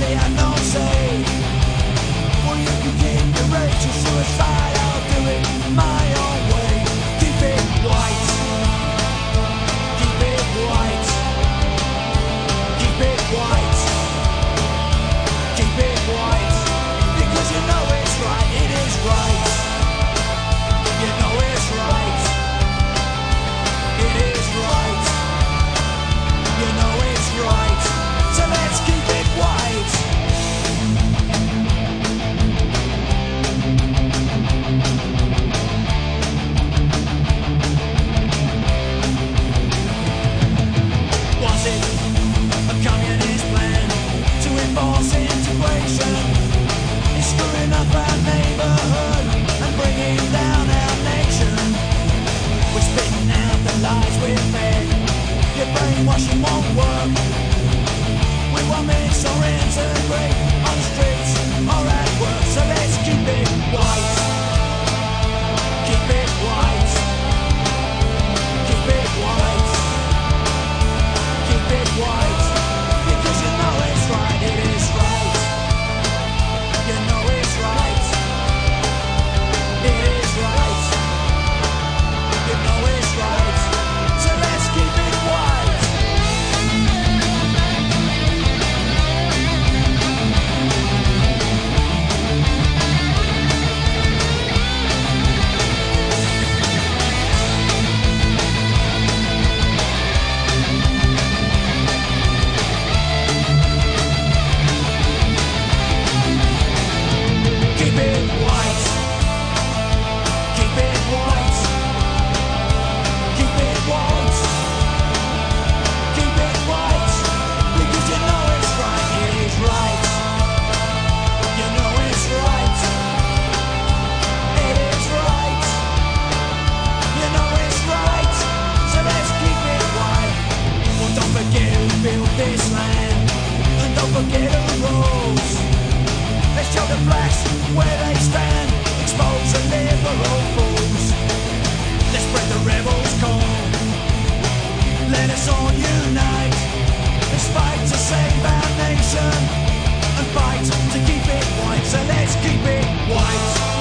the unknown say Or in break on the streets Or at work, so let's keep it where they stand, exposing liberal fools. They spread the rebels' call. Let us all unite. and fight to save our nation and fight to keep it white. So let's keep it white.